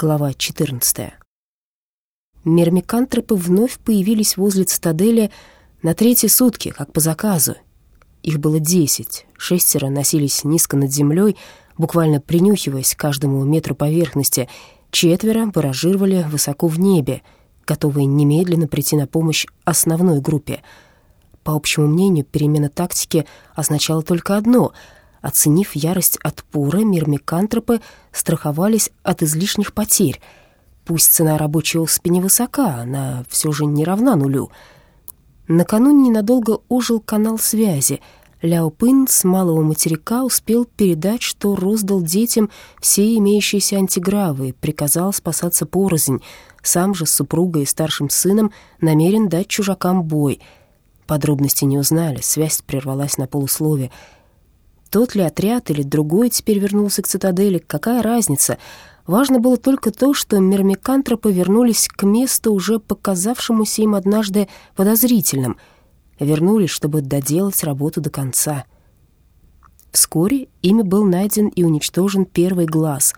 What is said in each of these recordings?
Глава 14. Мермикантропы вновь появились возле цитадели на третьи сутки, как по заказу. Их было десять, шестеро носились низко над землей, буквально принюхиваясь к каждому метру поверхности, четверо баражировали высоко в небе, готовые немедленно прийти на помощь основной группе. По общему мнению, перемена тактики означала только одно — Оценив ярость отпора, мирмикантропы страховались от излишних потерь. Пусть цена рабочей оспи невысока, она все же не равна нулю. Накануне ненадолго ожил канал связи. Ляо Пын с малого материка успел передать, что роздал детям все имеющиеся антигравы приказал спасаться порознь. Сам же с супругой и старшим сыном намерен дать чужакам бой. Подробности не узнали, связь прервалась на полуслове. Тот ли отряд или другой теперь вернулся к цитадели, какая разница? Важно было только то, что мермикантропы вернулись к месту, уже показавшемуся им однажды подозрительным. Вернулись, чтобы доделать работу до конца. Вскоре ими был найден и уничтожен первый глаз.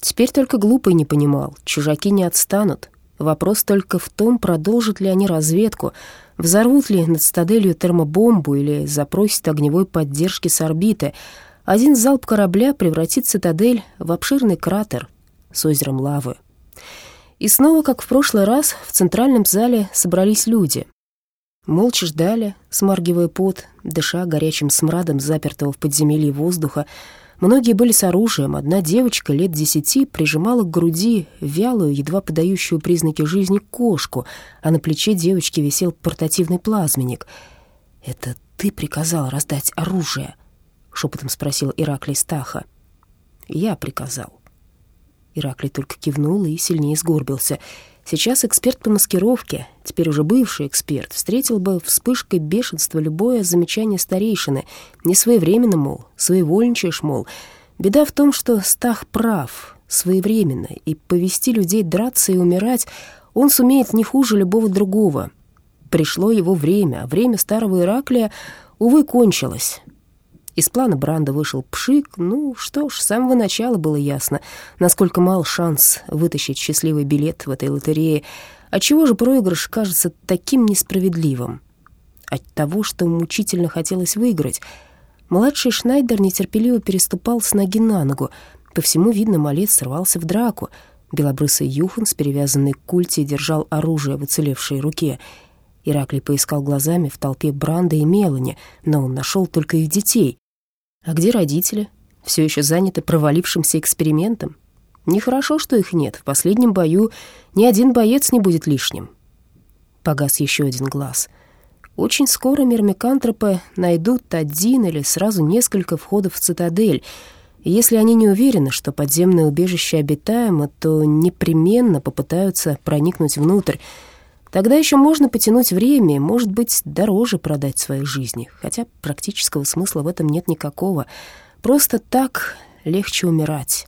Теперь только глупый не понимал, чужаки не отстанут. Вопрос только в том, продолжат ли они разведку — Взорвут ли над стаделью термобомбу или запросят огневой поддержки с орбиты. Один залп корабля превратит цитадель в обширный кратер с озером лавы. И снова, как в прошлый раз, в центральном зале собрались люди. Молча ждали, смаргивая пот, дыша горячим смрадом запертого в подземелье воздуха, Многие были с оружием. Одна девочка лет десяти прижимала к груди вялую, едва подающую признаки жизни кошку, а на плече девочки висел портативный плазменник. «Это ты приказал раздать оружие?» — шепотом спросил Ираклий Стаха. «Я приказал». Ираклий только кивнул и сильнее сгорбился — Сейчас эксперт по маскировке, теперь уже бывший эксперт, встретил бы вспышкой бешенства любое замечание старейшины. Не своевременно, мол, своевольничаешь, мол. Беда в том, что Стах прав, своевременно, и повести людей драться и умирать он сумеет не хуже любого другого. Пришло его время, а время старого Ираклия, увы, кончилось. Из плана Бранда вышел пшик. Ну что ж, с самого начала было ясно, насколько мал шанс вытащить счастливый билет в этой лотерее. Отчего же проигрыш кажется таким несправедливым? От того, что мучительно хотелось выиграть. Младший Шнайдер нетерпеливо переступал с ноги на ногу. По всему видно, малец сорвался в драку. Белобрысый Юхан с перевязанной к культе держал оружие в уцелевшей руке — Ираклий поискал глазами в толпе Бранда и Мелани, но он нашел только их детей. А где родители? Все еще заняты провалившимся экспериментом? Нехорошо, что их нет. В последнем бою ни один боец не будет лишним. Погас еще один глаз. Очень скоро мирмикантропы найдут один или сразу несколько входов в цитадель. Если они не уверены, что подземное убежище обитаемо, то непременно попытаются проникнуть внутрь. Тогда еще можно потянуть время, может быть, дороже продать свои жизни, хотя практического смысла в этом нет никакого. Просто так легче умирать.